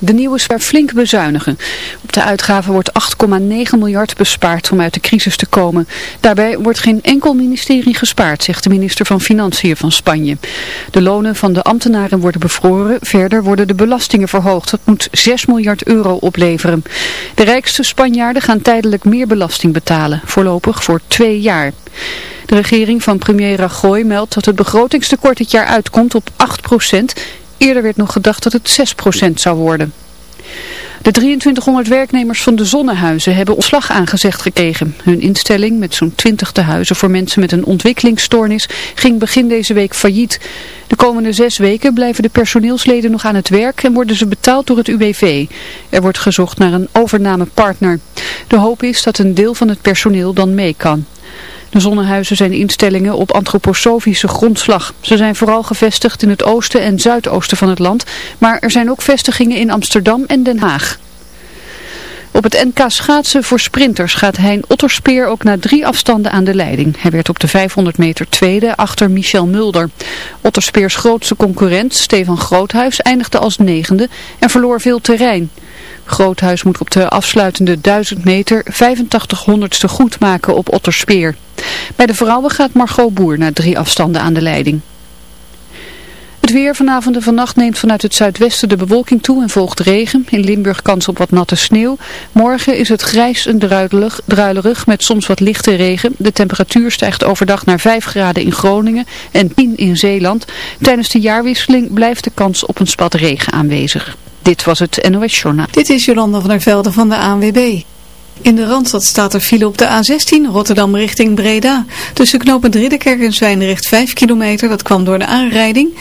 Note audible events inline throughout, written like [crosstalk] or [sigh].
De nieuwe zwaar flink bezuinigen. Op de uitgaven wordt 8,9 miljard bespaard om uit de crisis te komen. Daarbij wordt geen enkel ministerie gespaard, zegt de minister van Financiën van Spanje. De lonen van de ambtenaren worden bevroren. Verder worden de belastingen verhoogd. Dat moet 6 miljard euro opleveren. De rijkste Spanjaarden gaan tijdelijk meer belasting betalen. Voorlopig voor twee jaar. De regering van premier Rajoy meldt dat het begrotingstekort dit jaar uitkomt op 8 Eerder werd nog gedacht dat het 6% zou worden. De 2300 werknemers van de Zonnehuizen hebben ontslag aangezegd gekregen. Hun instelling met zo'n 20 tehuizen voor mensen met een ontwikkelingsstoornis ging begin deze week failliet. De komende zes weken blijven de personeelsleden nog aan het werk en worden ze betaald door het UWV. Er wordt gezocht naar een overnamepartner. De hoop is dat een deel van het personeel dan mee kan. De zonnehuizen zijn instellingen op antroposofische grondslag. Ze zijn vooral gevestigd in het oosten en zuidoosten van het land, maar er zijn ook vestigingen in Amsterdam en Den Haag. Op het NK schaatsen voor sprinters gaat Hein Otterspeer ook na drie afstanden aan de leiding. Hij werd op de 500 meter tweede achter Michel Mulder. Otterspeers grootste concurrent, Stefan Groothuis, eindigde als negende en verloor veel terrein. Groothuis moet op de afsluitende 1000 meter 85 honderdste goed maken op Otterspeer. Bij de vrouwen gaat Margot Boer na drie afstanden aan de leiding. Het weer vanavond en vannacht neemt vanuit het zuidwesten de bewolking toe en volgt regen. In Limburg kans op wat natte sneeuw. Morgen is het grijs en druilerig, druilerig met soms wat lichte regen. De temperatuur stijgt overdag naar 5 graden in Groningen en 10 in Zeeland. Tijdens de jaarwisseling blijft de kans op een spat regen aanwezig. Dit was het NOS. Dit is Jolanda van der Velde van de ANWB. In de Randstad staat er file op de A16 Rotterdam richting Breda. Tussen knooppunt Ridderkerk en Zwijnrecht 5 kilometer. Dat kwam door de aanrijding.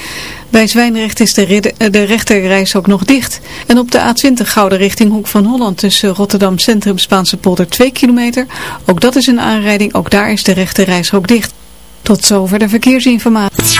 Bij Zwijnrecht is de, de rechterreis ook nog dicht. En op de A20 Gouden richting Hoek van Holland tussen Rotterdam Centrum Spaanse polder 2 kilometer. Ook dat is een aanrijding. Ook daar is de rechterreis ook dicht. Tot zover de verkeersinformatie.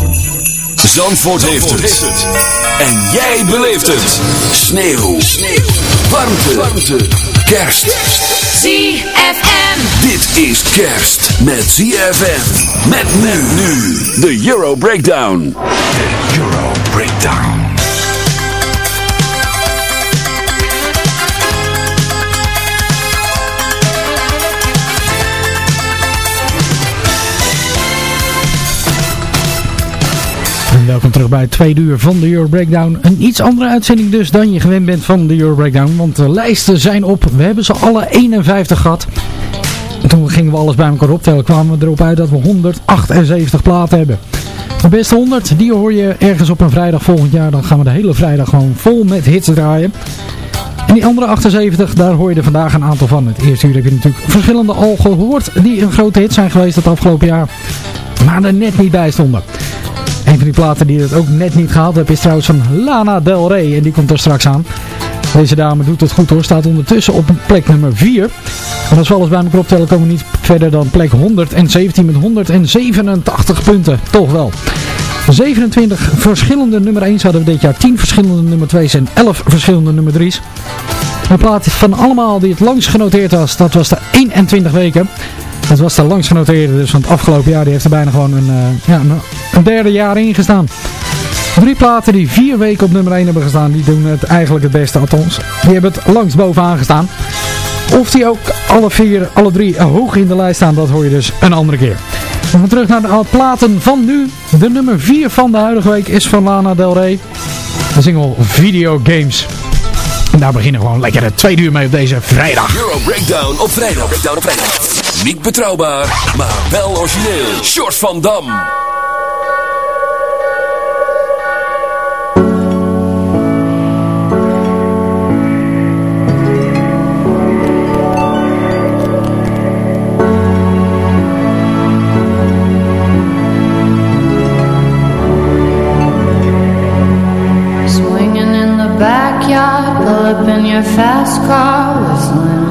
Zandvoort, heeft, het. En jij beleeft het. Sneeuw. Sneeuw. Warmte. Warmte. Kerst. ZFM. Dit is kerst met ZFM. Met men nu. De Euro Breakdown. De Euro Breakdown. Welkom terug bij het tweede uur van de Euro Breakdown. Een iets andere uitzending dus dan je gewend bent van de Euro Breakdown. Want de lijsten zijn op. We hebben ze alle 51 gehad. En toen gingen we alles bij elkaar optellen. Kwamen we erop uit dat we 178 platen hebben. De beste 100, die hoor je ergens op een vrijdag volgend jaar. Dan gaan we de hele vrijdag gewoon vol met hits draaien. En die andere 78, daar hoor je er vandaag een aantal van. Het eerste uur heb je natuurlijk verschillende al gehoord die een grote hit zijn geweest het afgelopen jaar. Maar er net niet bij stonden. Een van die platen die het ook net niet gehaald heeft is trouwens van Lana Del Rey. En die komt er straks aan. Deze dame doet het goed hoor. Staat ondertussen op plek nummer 4. En als we alles bij elkaar optellen komen we niet verder dan plek 117 met 187 punten. Toch wel. 27 verschillende nummer 1's hadden we dit jaar. 10 verschillende nummer 2's en 11 verschillende nummer 3's. Een plaat van allemaal die het langst genoteerd was. Dat was de 21 weken. Het was de langsgenoteerde dus van het afgelopen jaar. Die heeft er bijna gewoon een, eh, ja, een derde jaar in gestaan. Drie platen die vier weken op nummer 1 hebben gestaan, die doen het eigenlijk het beste althans. Die hebben het langs bovenaan gestaan. Of die ook alle vier, alle drie hoog in de lijst staan, dat hoor je dus een andere keer. We gaan terug naar de platen van nu. De nummer 4 van de huidige week is van Lana Del Rey. De single Video Games. En daar beginnen we gewoon lekker het tweede uur mee op deze vrijdag. Euro Breakdown op vrijdag. Breakdown op vrijdag. Niet betrouwbaar, maar wel origineel. Short van Dam. Swinging in the backyard, pull up in your fast car, whistling.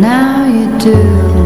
now you do.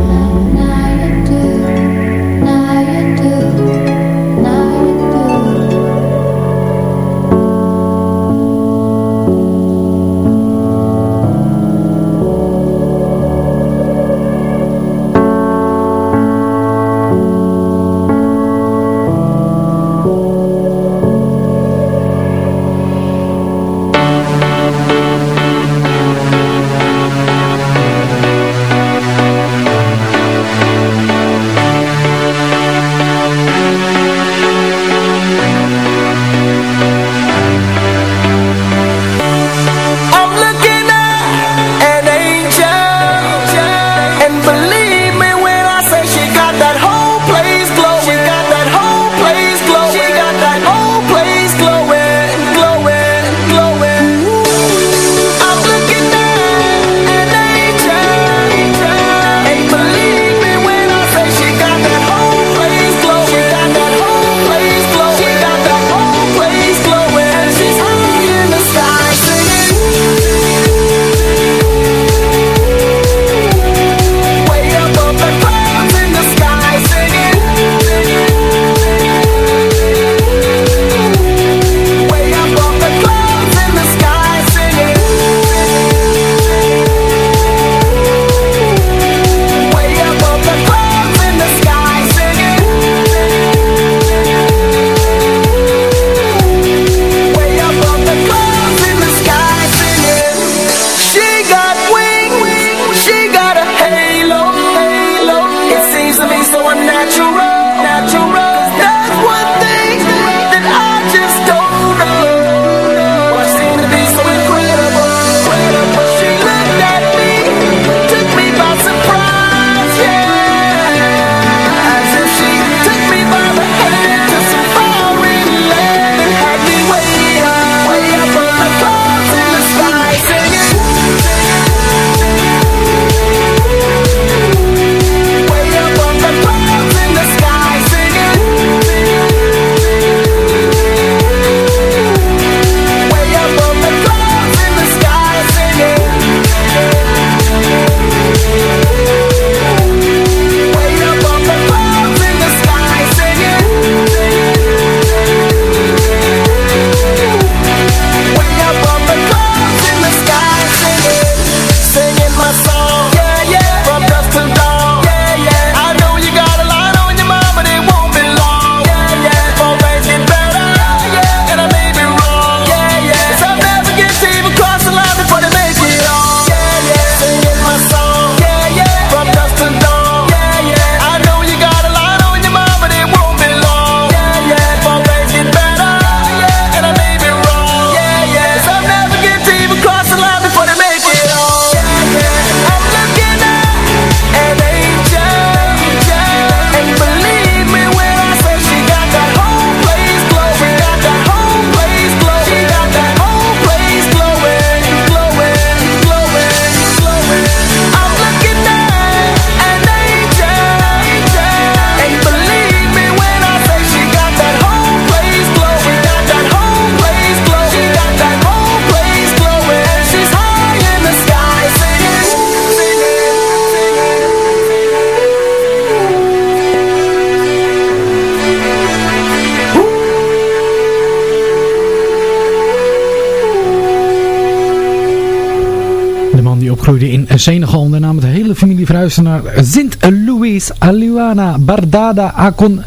Senegal. En daarna de hele familie verhuisde naar Sint-Louis, Aluana, Bardada, Akon,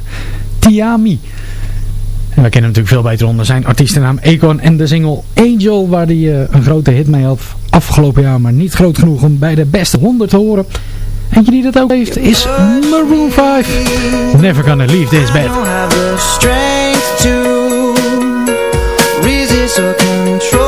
Tiami. En we kennen hem natuurlijk veel beter onder zijn artiestennaam Econ en de single Angel, waar hij eh, een grote hit mee had afgelopen jaar, maar niet groot genoeg om bij de beste 100 te horen. En die dat ook heeft is Maroon 5. Never gonna leave this bed. have to control.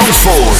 Zandvoort.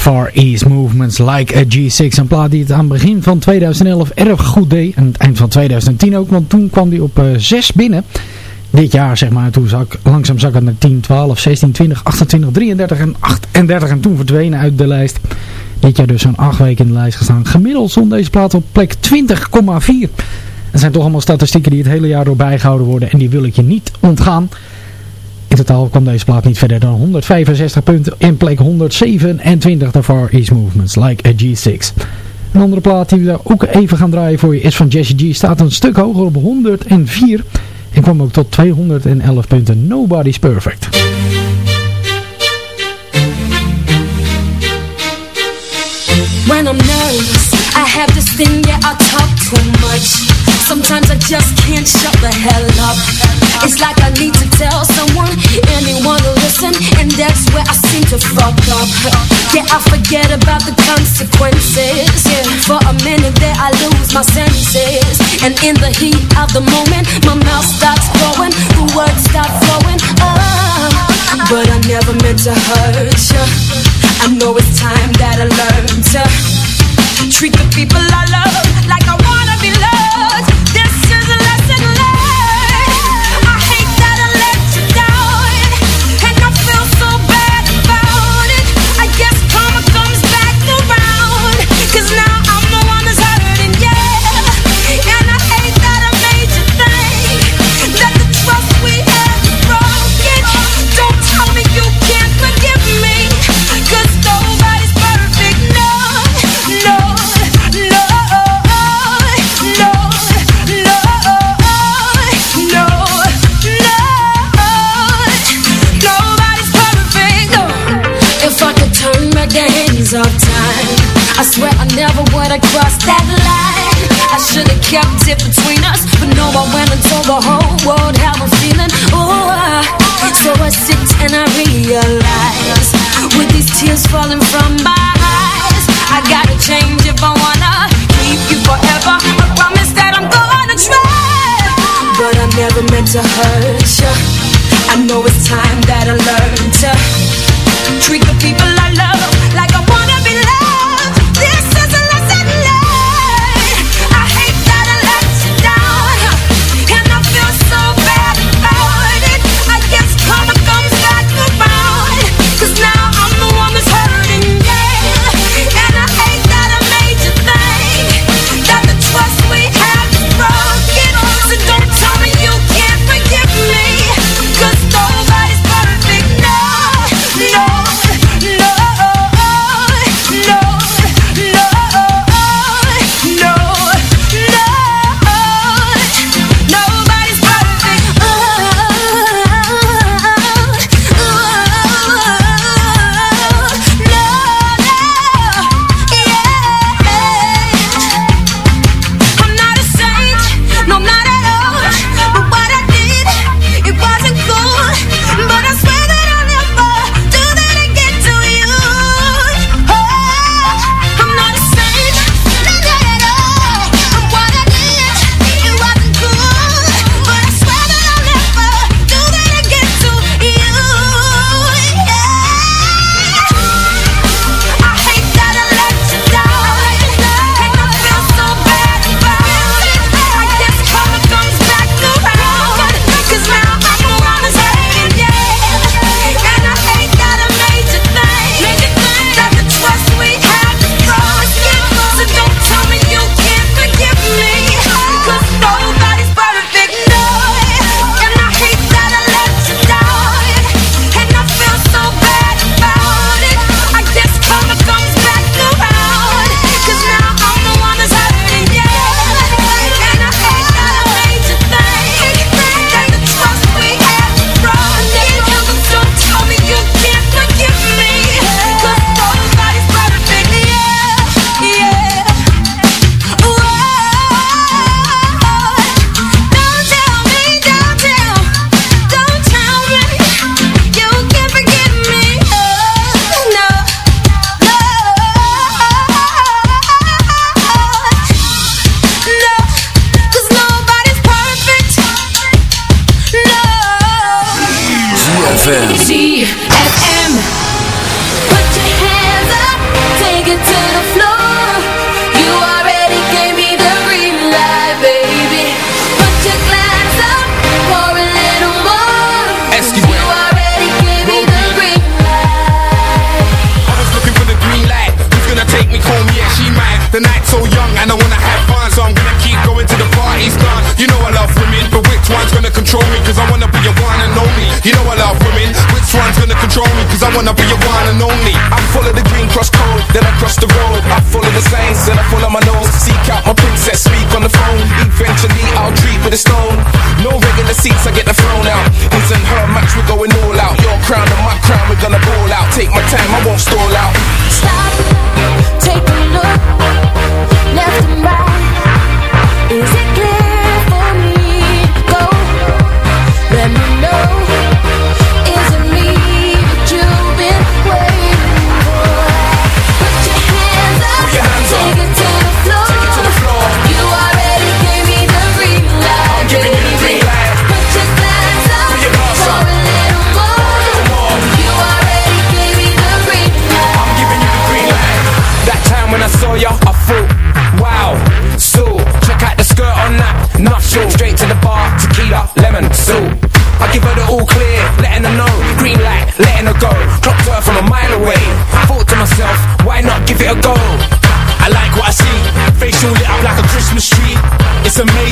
Far East Movements Like a G6. Een plaat die het aan het begin van 2011 erg goed deed. En het eind van 2010 ook, want toen kwam die op uh, 6 binnen. Dit jaar zeg maar, toen zak langzaam zak naar 10, 12, 16, 20, 28, 33 en 38. En toen verdwenen uit de lijst. Dit jaar dus zo'n 8 weken in de lijst gestaan. Gemiddeld stond deze plaat op plek 20,4. Het zijn toch allemaal statistieken die het hele jaar door bijgehouden worden. En die wil ik je niet ontgaan. In totaal kwam deze plaat niet verder dan 165 punten in plek 127 de Far East Movements, like a G6. Een andere plaat die we ook even gaan draaien voor je is van Jesse G. Staat een stuk hoger op 104 en kwam ook tot 211 punten. Nobody's Perfect. When I'm nervous, I have talk too much. Sometimes I just can't shut the hell up. It's like I need to tell someone, anyone to listen, and that's where I seem to fuck up. Yeah, I forget about the consequences. Yeah, for a minute there, I lose my senses, and in the heat of the moment, my mouth starts flowing, the words start flowing. Oh, but I never meant to hurt you. I know it's time that I learn to treat the people I love like I wanna turn back the hands of time, I swear I never would have crossed that line. I should have kept it between us, but no, I went and told the whole world how I'm feeling. Ooh, I, so I sit and I realize, with these tears falling from my eyes, I gotta change if I wanna keep you forever. I promise that I'm gonna try, but I never meant to hurt you. I know it's time that I learn to treat the people I love like I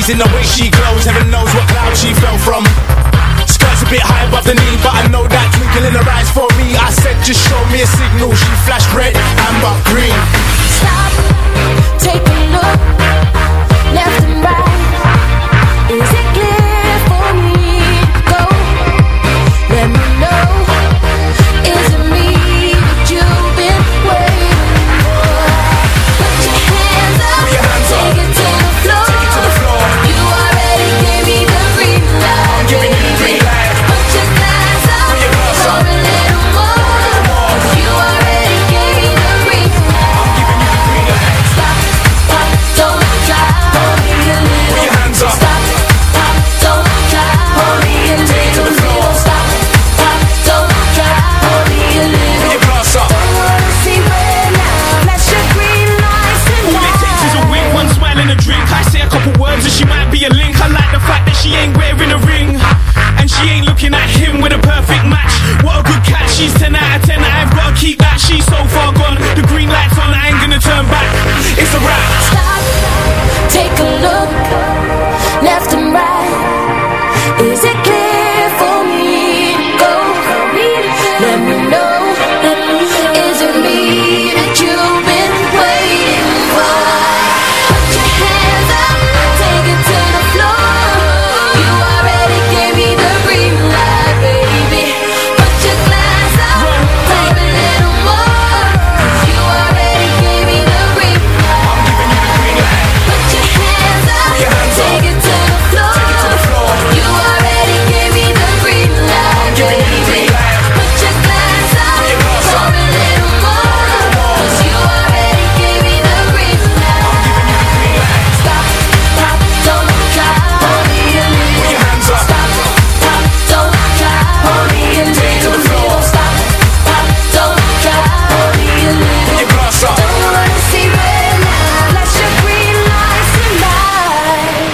in the way she glows Heaven knows what cloud she fell from. Skirt's a bit high above the knee But I know that twinkle in her eyes for me. I said just show me a signal. She flashed red, amber, green.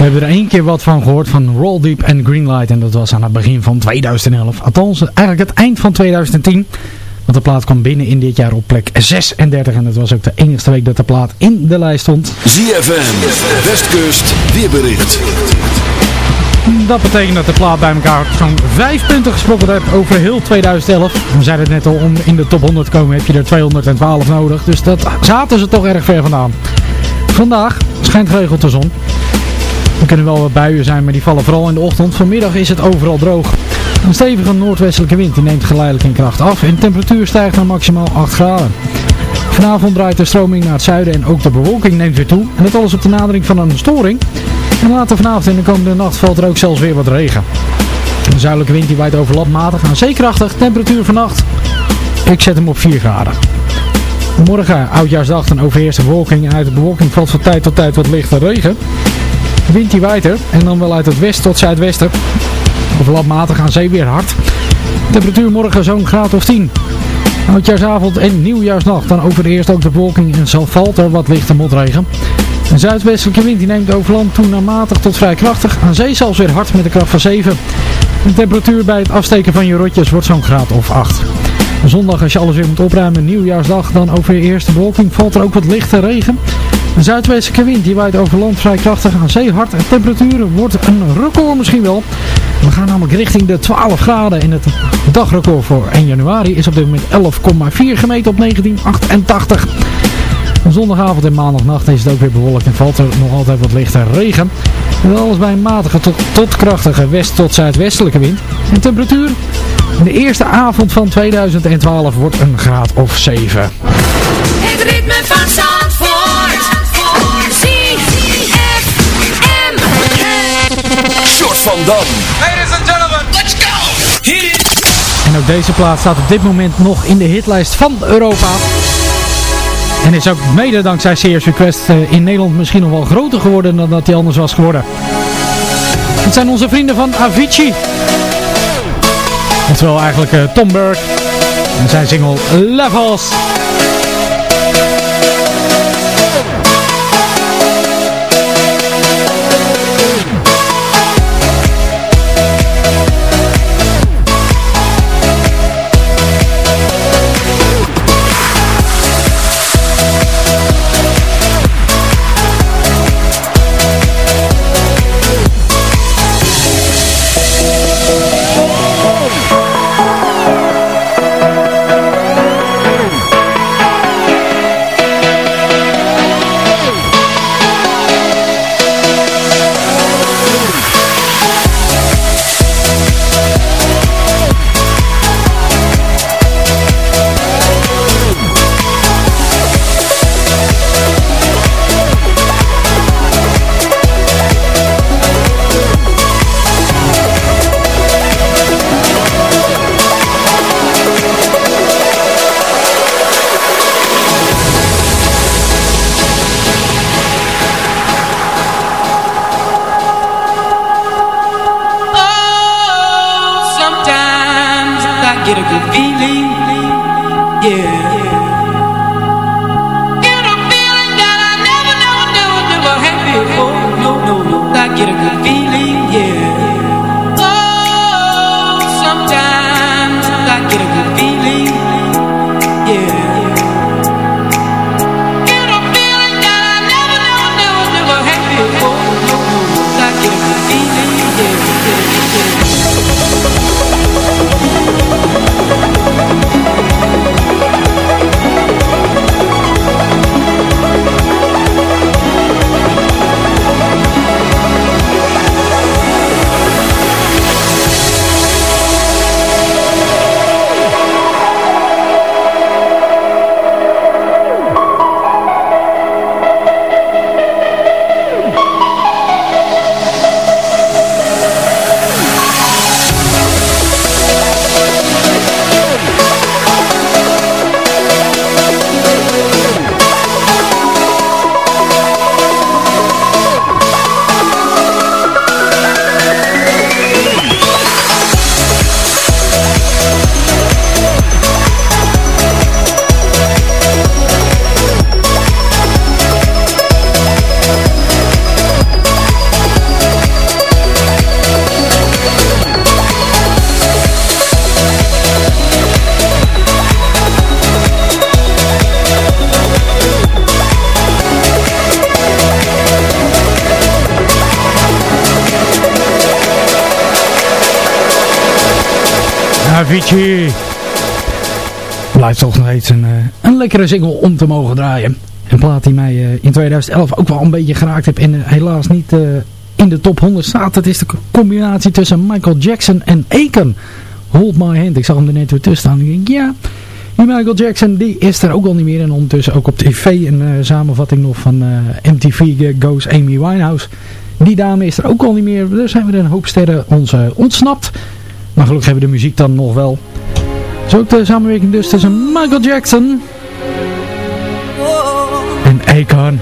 hebben er één keer wat van gehoord van Roll Deep en Greenlight. En dat was aan het begin van 2011. Althans, eigenlijk het eind van 2010. Want de plaat kwam binnen in dit jaar op plek 36. En dat was ook de enige week dat de plaat in de lijst stond. ZFM, Westkust, weerbericht. Dat betekent dat de plaat bij elkaar zo'n 5 punten gesproken heeft over heel 2011. We zeiden het net al, om in de top 100 te komen heb je er 212 nodig. Dus dat zaten ze toch erg ver vandaan. Vandaag schijnt geregeld de zon. Er kunnen wel wat buien zijn, maar die vallen vooral in de ochtend. Vanmiddag is het overal droog. Een stevige noordwestelijke wind neemt geleidelijk in kracht af en de temperatuur stijgt naar maximaal 8 graden. Vanavond draait de stroming naar het zuiden en ook de bewolking neemt weer toe. En dat alles op de nadering van een storing. En later vanavond en de komende nacht valt er ook zelfs weer wat regen. Een zuidelijke wind die waait over matig aan zeekrachtig. Temperatuur vannacht, ik zet hem op 4 graden. Morgen, oudjaarsdag, een overheerste bewolking. En uit de bewolking valt van tijd tot tijd wat lichte regen wind die waait er. En dan wel uit het west tot zuidwesten. Of landmatig aan zee weer hard. Temperatuur morgen zo'n graad of 10. Oudjaarsavond en nieuwjaarsnacht. Dan overeerst ook de wolking en zal valt er wat lichte motregen. Een zuidwestelijke wind die neemt over land toe naar matig tot vrij krachtig. Aan zee zelfs weer hard met een kracht van 7. De temperatuur bij het afsteken van je rotjes wordt zo'n graad of 8. Zondag als je alles weer moet opruimen, nieuwjaarsdag, dan over je eerste bewolking valt er ook wat lichte regen. Een zuidwestelijke wind die waait over land vrij krachtig aan zee hard. En temperatuur wordt een record misschien wel. We gaan namelijk richting de 12 graden en het dagrecord voor 1 januari is op dit moment 11,4 gemeten op 1988. Zondagavond en maandagnacht is het ook weer bewolkt en valt er nog altijd wat lichte regen. En alles bij een matige tot, tot krachtige west- tot zuidwestelijke wind. En temperatuur? De eerste avond van 2012 wordt een graad of 7. Het ritme van van Dam. Ladies and gentlemen, let's go. Hit it. En ook deze plaat staat op dit moment nog in de hitlijst van Europa. En is ook mede dankzij Serious Request eh, in Nederland misschien nog wel groter geworden dan dat hij anders was geworden. Het zijn onze vrienden van Avicii. Oftewel eigenlijk eh, Tom Burke. En zijn single Levels. Avicii. Blijft toch nog steeds een, eh, een lekkere single om te mogen draaien. Een plaat die mij eh, in 2011 ook wel een beetje geraakt heeft. En eh, helaas niet in de top 100 staat. Dat is de combinatie tussen Michael Jackson en Akon. Hold My Hand. Ik zag hem er net weer tussen staan. Ik denk, ja, die Michael Jackson die is er ook al niet meer. En ondertussen ook op tv een samenvatting nog van MTV Goes Amy Winehouse. Die dame is er ook al niet meer. Er zijn weer een hoop sterren ons ontsnapt. Maar gelukkig hebben we de muziek dan nog wel. Zo ook de samenwerking dus tussen Michael Jackson en Akon.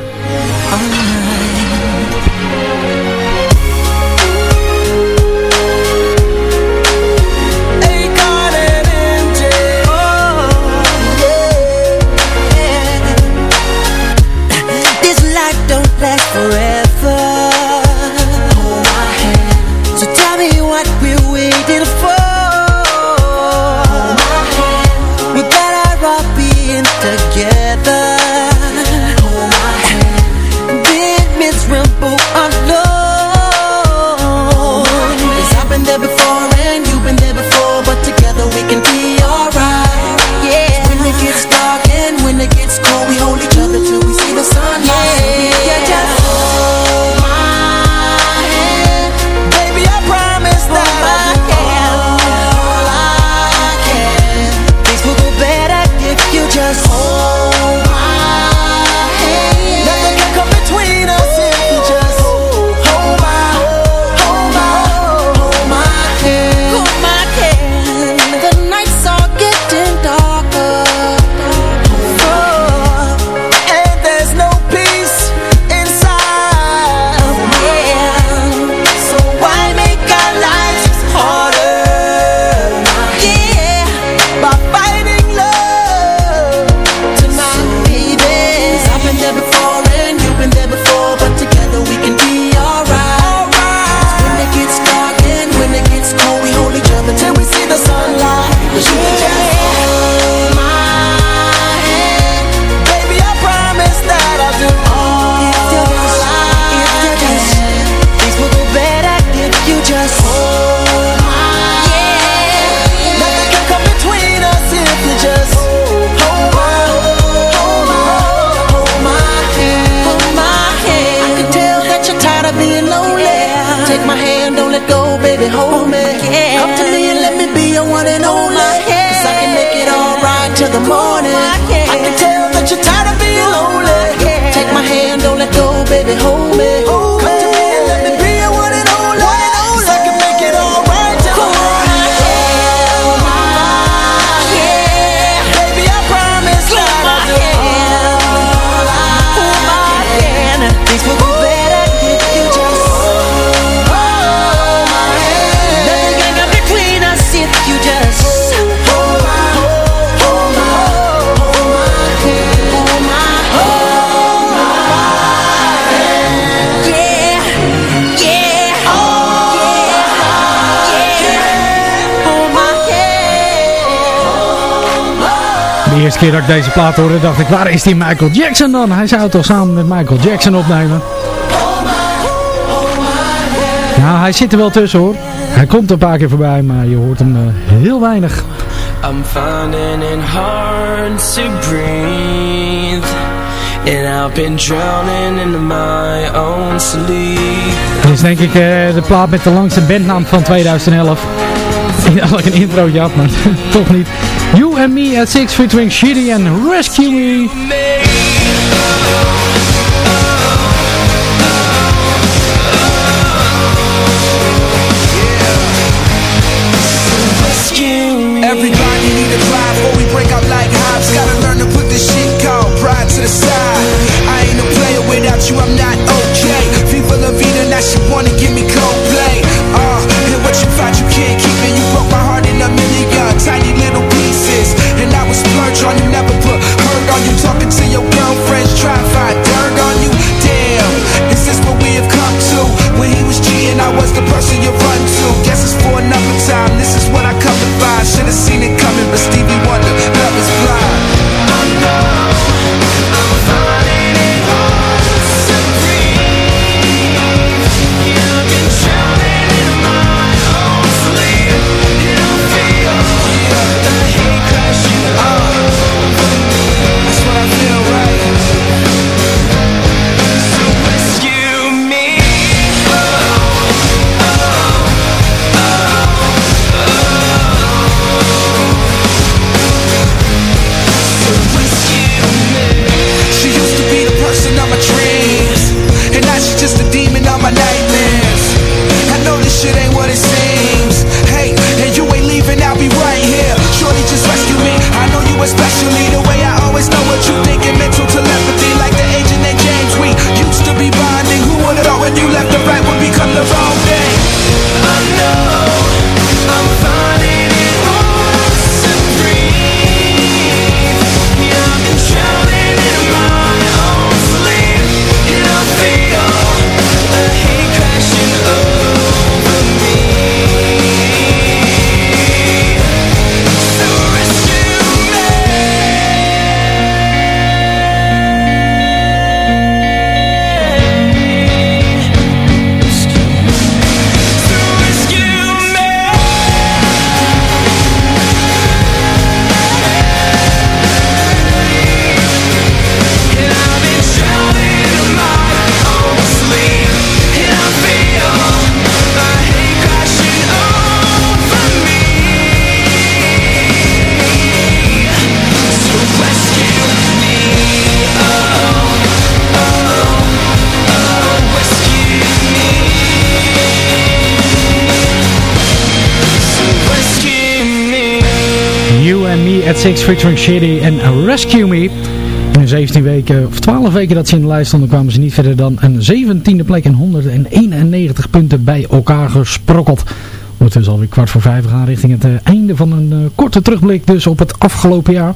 De eerste keer dat ik deze plaat hoorde dacht ik, waar is die Michael Jackson dan? Hij zou toch samen met Michael Jackson opnemen? Nou, hij zit er wel tussen hoor. Hij komt een paar keer voorbij, maar je hoort hem eh, heel weinig. I'm hard And I've been drowning in my own sleep Dit is denk ik eh, de plaat met de langste bandnaam van 2011 ik had ik een intro had, maar [laughs] toch niet. You and Me at Six featuring Shitty and Rescue Me. Everybody need to cry before we break up like hops. Gotta learn to put this shit called pride to the side. I ain't a player without you, I'm not okay. People la vida, now she wanna give me cold play. the person you run to. Guess it's for another time. This is what I come to find. Should've seen it coming But Stevie Wonder Classics featuring Shitty en Rescue Me. In de 17 weken, of 12 weken dat ze in de lijst stonden, kwamen ze niet verder dan een 17e plek en 191 punten bij elkaar gesprokkeld. Ondertussen alweer kwart voor vijf gaan richting het eh, einde van een uh, korte terugblik dus op het afgelopen jaar.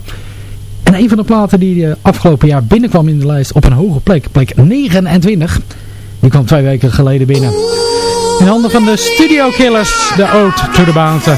En een van de platen die uh, afgelopen jaar binnenkwam in de lijst op een hoge plek, plek 29, die kwam twee weken geleden binnen. In handen van de Studio Killers, de Ode to the Bouncer.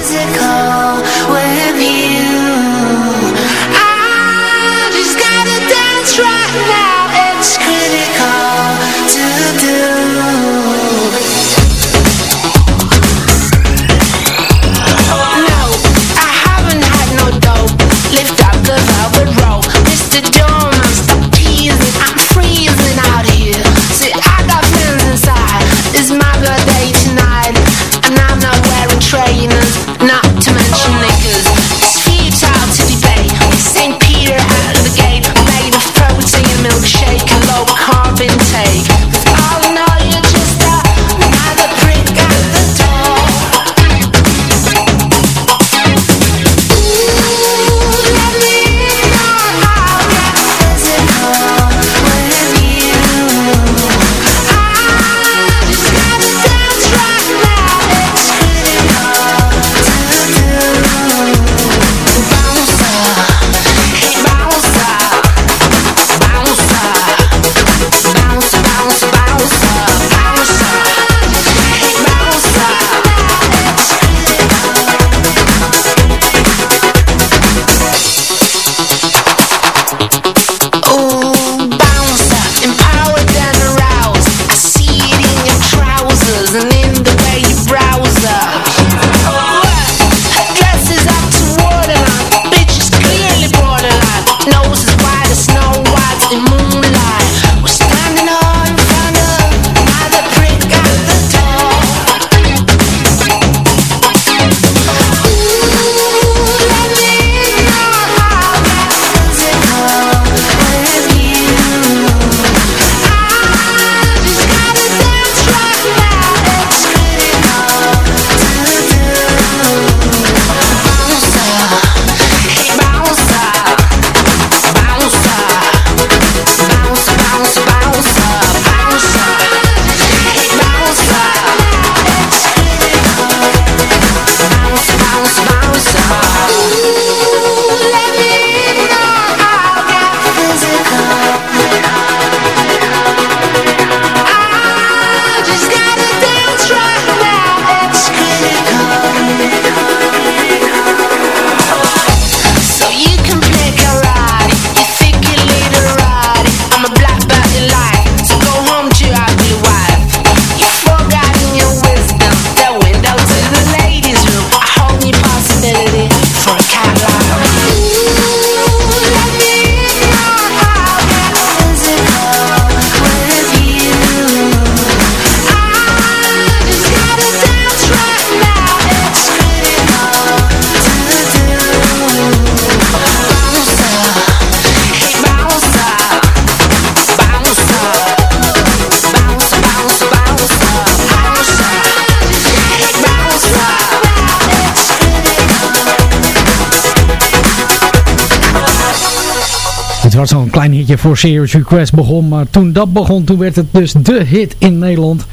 Was zo'n klein hitje voor Serious Request begon. Maar toen dat begon, toen werd het dus de hit in Nederland.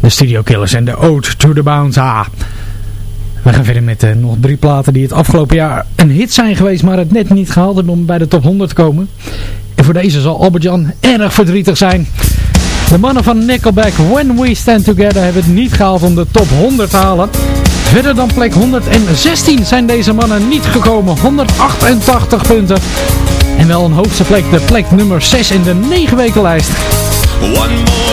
De Studio Killers en de Ode to the Bounce. Ah. We gaan verder met uh, nog drie platen die het afgelopen jaar een hit zijn geweest, maar het net niet gehaald hebben om bij de top 100 te komen. En voor deze zal Albert-Jan erg verdrietig zijn. De mannen van Nickelback, When We Stand Together, hebben het niet gehaald om de top 100 te halen. Verder dan plek 116 zijn deze mannen niet gekomen. 188 punten. En wel een hoogste plek, de plek nummer 6 in de 9 weken lijst. One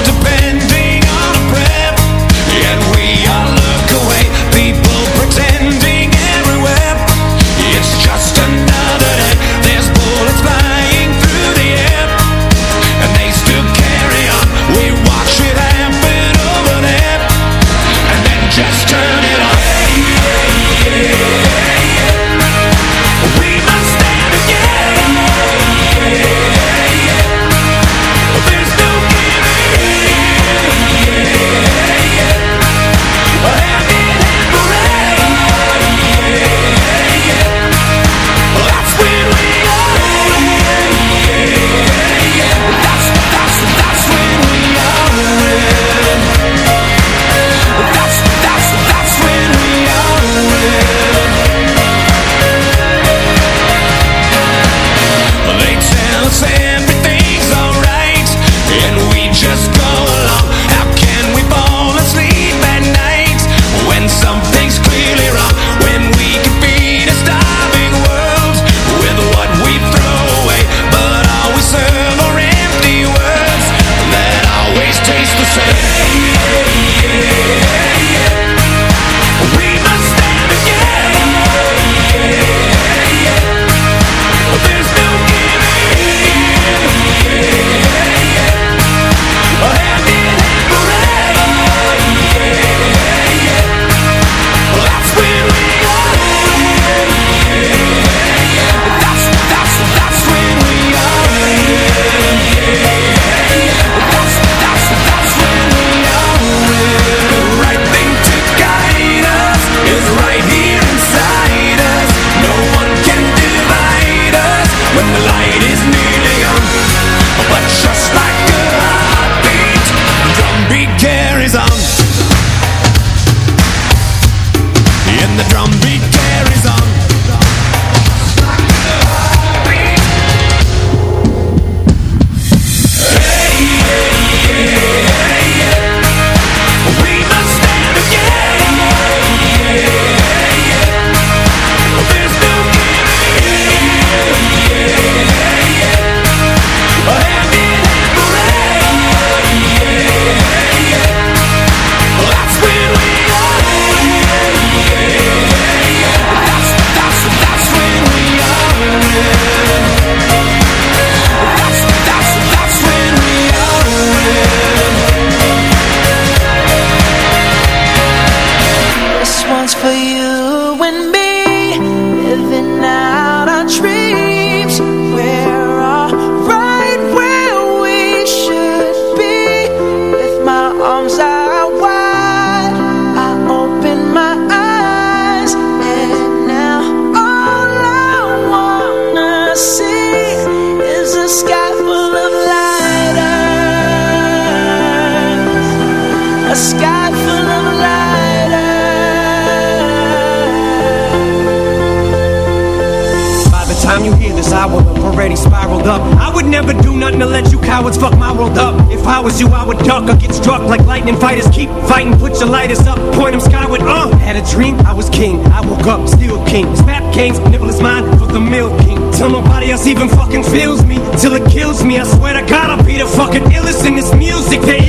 would duck or get struck like lightning fighters. Keep fighting, put your lighters up, point them skyward. Uh, had a dream, I was king. I woke up, still king. Snap kings, nibble mine for the milk king. Till nobody else even fucking feels me, till it kills me. I swear to God, I'll be the fucking illest in this music there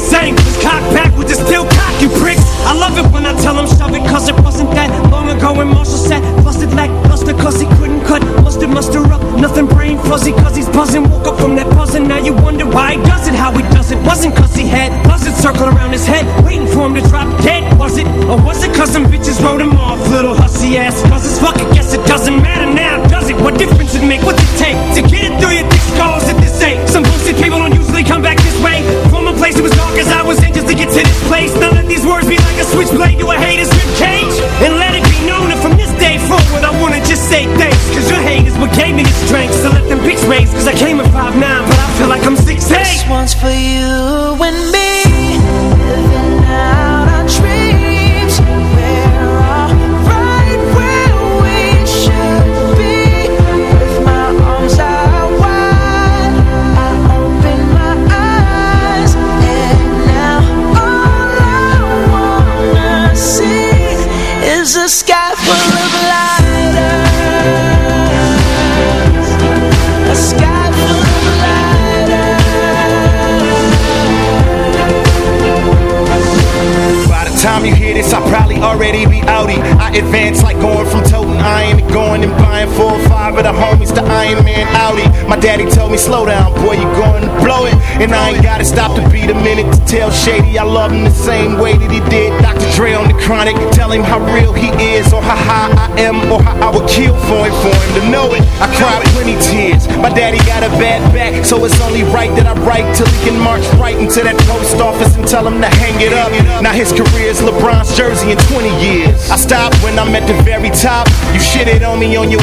same. Just cock backwards and still cock, you pricks. I love it when I tell them shove it, cause it wasn't that long ago when Marshall said, busted lackluster, cause he couldn't cut. Mustard, muster up, nothing brain fuzzy, cause he's buzzing. Woke up from that buzzing, now you wonder why he does it, how he does it. Wasn't cause he had buzzards circle around his head, waiting for him to drop dead. Was it, or was it cause some bitches wrote him off, little hussy ass? It's fuck, I guess it doesn't matter now, does it? What difference it make? What's it take to get it through your thick skulls at this age? Some bullshit people don't place. Now let these words be like a switchblade to a hater's rib cage. And let it be known that from this day forward, I wanna just say thanks. Cause your hate is what gave me the strength. So let them bitch raise. Cause I came at 5'9, but I feel like I'm 6'8. This one's for you and me. Tell Shady I love him the same way that he did Dr. Dre on the chronic. Tell him how real he is, or how high I am, or how I would kill for him, for him to know it. I cried plenty tears. My daddy got a bad back, so it's only right that I write till he can march right into that post office and tell him to hang it up. Now his career is LeBron's jersey in 20 years. I stopped when I'm at the very top. You shit it on me on your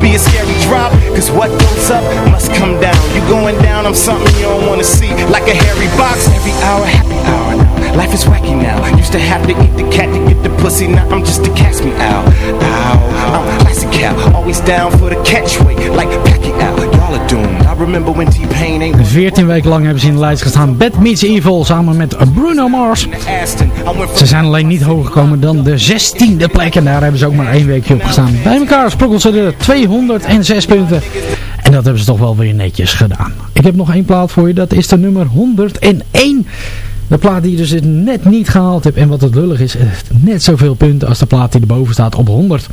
be a scary drop, cause what goes up must come down. You going down, I'm something you don't wanna see. Like a hairy box, every hour, happy hour now. Life is wacky now. Used to have to eat the cat to get the pussy, now I'm just a catch me out. Ow, I'm classic cow, always down for the catchweight, like Pacquiao. Y'all are doomed. I remember when T-Pain ain't 14 weken lang hebben ze in de lijst gestaan. Bad Meets Evil samen met Bruno Mars. Ze zijn alleen niet hoger gekomen dan de 16e plek. En daar hebben ze ook maar één weekje op gestaan. Bij elkaar sprokkelt ze er 206 punten. En dat hebben ze toch wel weer netjes gedaan. Ik heb nog één plaat voor je. Dat is de nummer 101. De plaat die je dus net niet gehaald hebt. En wat het lullig is, net zoveel punten als de plaat die erboven staat op 100.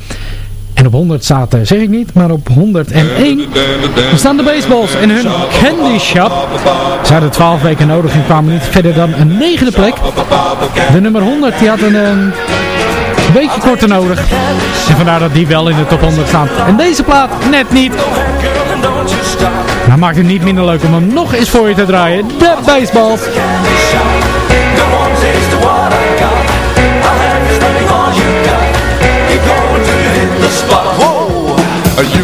En op 100 staat, eh, zeg ik niet, maar op 101 staan de baseballs en hun candy shop. Ze hadden 12 weken nodig en kwamen niet verder dan een negende plek. De nummer 100 die had een, een beetje korter nodig. En vandaar dat die wel in de top 100 staat. En deze plaat net niet. Maar maakt het niet minder leuk om hem nog eens voor je te draaien. De baseballs.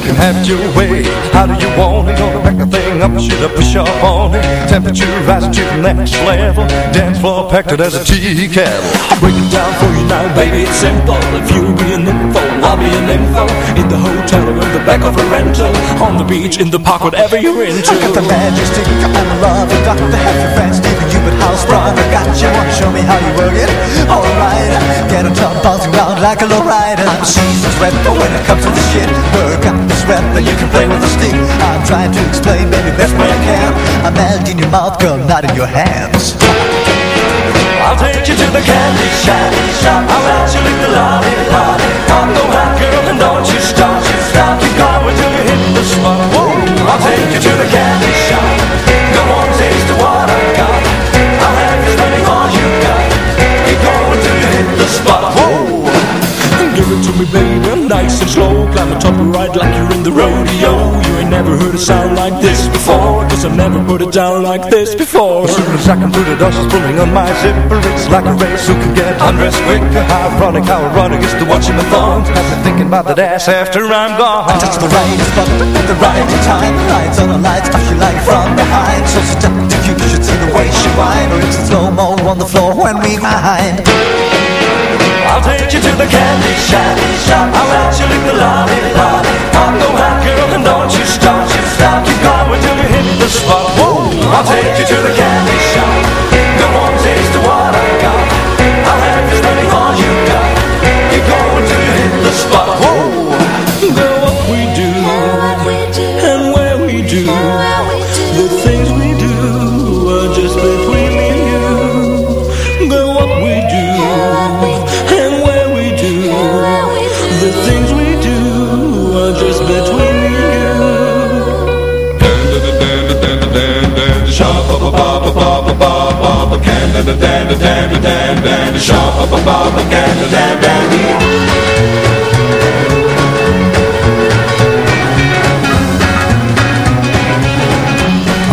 Can have your way. How do you want it? Gonna back a thing up, shoot up, push up on it. Temperature rising to the next level. Dance floor packed it as a tea kettle. I'll break it down for you now, baby. It's simple. If you be an info, I'll be an info. In the hotel or in the back of a rental. On the beach, in the park, whatever you're into. I got the magic stick, I'm in love. I got to have your friends, Stevie, you but how strong I got you. Want to show me how you work it? Alright, get on top, bouncing around like a low rider. I'm a seasoned rep, but when it comes to the shit, work out this rap, and you can play with a stick. I'm trying to explain, baby, best way I can. I'm melt in your mouth, girl, not in your hands. I'll take you to the candy shop. I'll let you lick the lolly lolly. Come go hot, girl, and don't you stop. Stop, keep going till you hit the spot. Whoa, I'll take you to the candy shop. Go on, taste of what I got. I'll have you spending all you got. Keep going till you hit the spot. Whoa. Give it to me, baby, nice and slow. Climb a top right like you're in the rodeo. You ain't never heard a sound like this before. Cause I've never put it down like this before. As soon as I come through the door she's pulling on my zipper. It's like a race who can get undressed quicker. How ironic, how ironic is to watching my thongs I've been thinking about that ass after I'm gone. I touch the right button at the right time. The lights on the lights, touch you like from behind. So seductive you should see the way she whine Or it's a slow-mo on the floor when we grind I'll take you to the candy shop. I'll let you lick the lollipop. Pop go hot, girl, and don't you stop. Stop, keep going till you hit the spot. Whoa! I'll take you to the candy shop.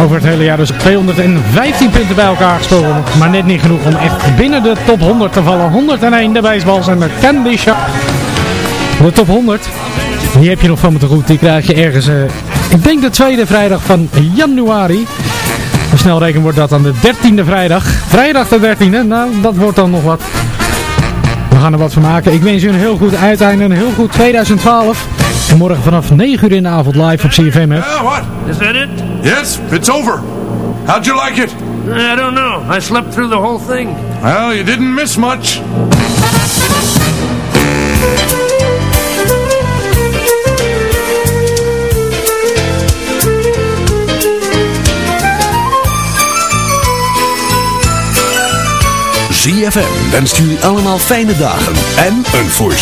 Over het hele jaar dus 215 punten bij elkaar gesproken. Maar net niet genoeg om echt binnen de top 100 te vallen. 101 de baseballs en de Candy Shop. De top 100. Die heb je nog van me te goed. Die krijg je ergens, eh, ik denk de tweede vrijdag van januari. Snel rekenen wordt dat dan de 13e vrijdag. Vrijdag de 13e. Nou, dat wordt dan nog wat. We gaan er wat van maken. Ik wens u een heel goed uiteinde. Een heel goed 2012. En morgen vanaf 9 uur in de avond live op CFM. Yeah, what? Is that it? Yes, it's over. How'd you like it? I don't know. I slept through the whole thing. Well, you didn't miss much. ZFM wenst jullie allemaal fijne dagen en een voorstel.